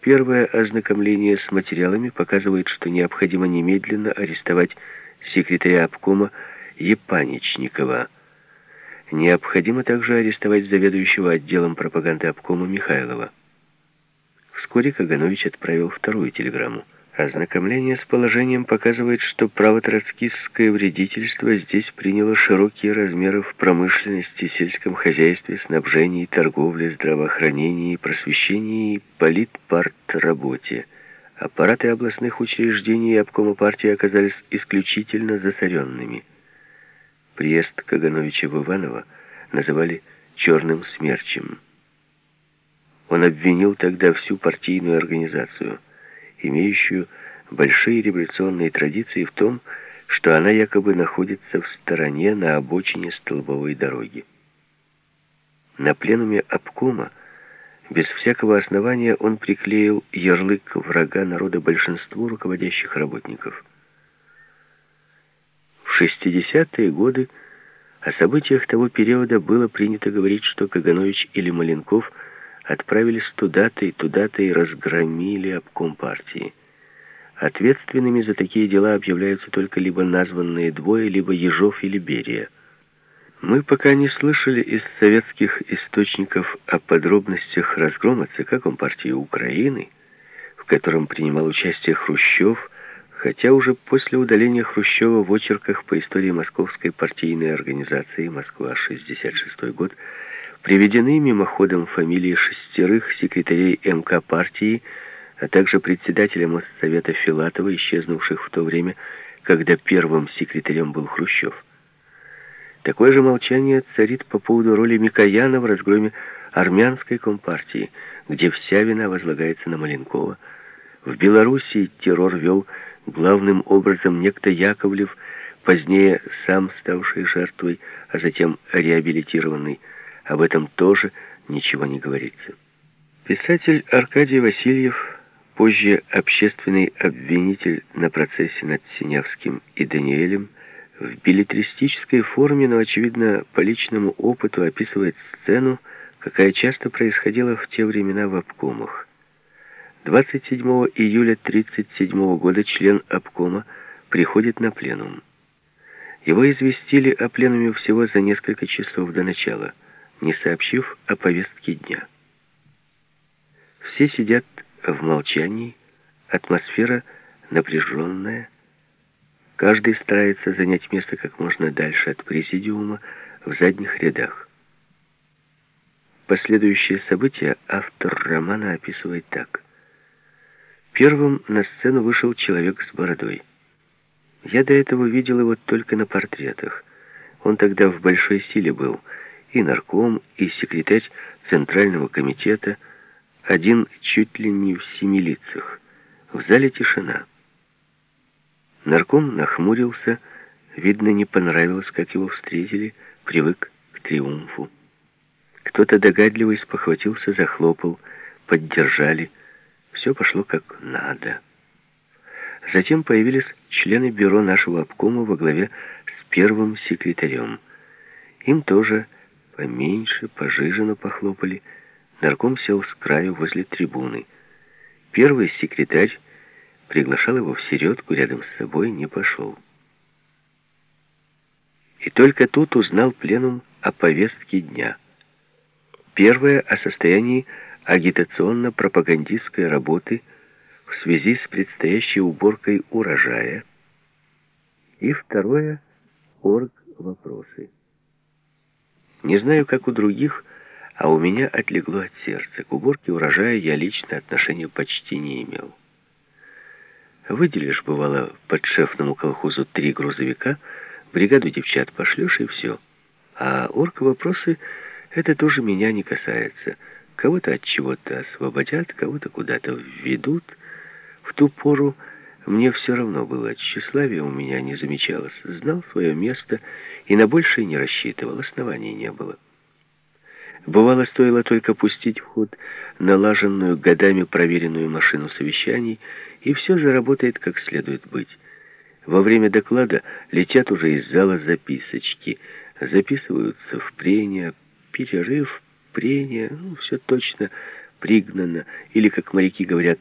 Первое ознакомление с материалами показывает, что необходимо немедленно арестовать секретаря обкома Епаничникова. Необходимо также арестовать заведующего отделом пропаганды обкома Михайлова. Вскоре Каганович отправил вторую телеграмму. Ознакомление с положением показывает, что правотроцкистское вредительство здесь приняло широкие размеры в промышленности, сельском хозяйстве, снабжении, торговле, здравоохранении, просвещении и политпартработе. Аппараты областных учреждений и обкома партии оказались исключительно засоренными. Приезд Кагановича в Иваново называли «черным смерчем». Он обвинил тогда всю партийную организацию – имеющую большие революционные традиции в том, что она якобы находится в стороне на обочине столбовой дороги. На пленуме обкома без всякого основания он приклеил ярлык врага народа большинству руководящих работников. В 60-е годы о событиях того периода было принято говорить, что Каганович или Маленков – отправились туда-то и туда-то и разгромили обком партии. Ответственными за такие дела объявляются только либо названные двое, либо Ежов или Берия. Мы пока не слышали из советских источников о подробностях разгрома ЦК Компартии Украины, в котором принимал участие Хрущев, хотя уже после удаления Хрущева в очерках по истории Московской партийной организации «Москва-66 год» Приведены мимоходом фамилии шестерых секретарей МК партии, а также председателя Моссовета Филатова, исчезнувших в то время, когда первым секретарем был Хрущев. Такое же молчание царит по поводу роли Микояна в разгроме армянской компартии, где вся вина возлагается на Маленкова. В Белоруссии террор вел главным образом некто Яковлев, позднее сам ставший жертвой, а затем реабилитированный об этом тоже ничего не говорится. Писатель Аркадий Васильев, позже общественный обвинитель на процессе над Синявским и Даниэлем, в билетристической форме, но, очевидно, по личному опыту описывает сцену, какая часто происходила в те времена в обкомах. 27 июля 1937 года член обкома приходит на пленум. Его известили о пленуме всего за несколько часов до начала – не сообщив о повестке дня. Все сидят в молчании, атмосфера напряженная. Каждый старается занять место как можно дальше от президиума в задних рядах. Последующие события автор романа описывает так. Первым на сцену вышел человек с бородой. Я до этого видел его только на портретах. Он тогда в большой силе был – и нарком, и секретарь Центрального комитета, один чуть ли не в семи лицах. В зале тишина. Нарком нахмурился, видно, не понравилось, как его встретили, привык к триумфу. Кто-то догадливый спохватился, захлопал, поддержали. Все пошло как надо. Затем появились члены бюро нашего обкома во главе с первым секретарем. Им тоже Поменьше, пожиже похлопали. Нарком сел с краю возле трибуны. Первый секретарь приглашал его в середку, рядом с собой не пошел. И только тут узнал пленум о повестке дня. Первое о состоянии агитационно-пропагандистской работы в связи с предстоящей уборкой урожая. И второе — орг вопросы. Не знаю, как у других, а у меня отлегло от сердца. К уборке урожая я лично отношения почти не имел. Выделишь, бывало, подшефному колхозу три грузовика, бригаду девчат пошлешь и все. А орг-вопросы — это тоже меня не касается. Кого-то от чего-то освободят, кого-то куда-то введут. В ту пору мне все равно было, тщеславие у меня не замечалось. Знал свое место и на большее не рассчитывал, оснований не было. Бывало, стоило только пустить в ход налаженную, годами проверенную машину совещаний, и все заработает как следует быть. Во время доклада летят уже из зала записочки, записываются в прения, перерыв, прения, ну, все точно пригнано, или, как моряки говорят,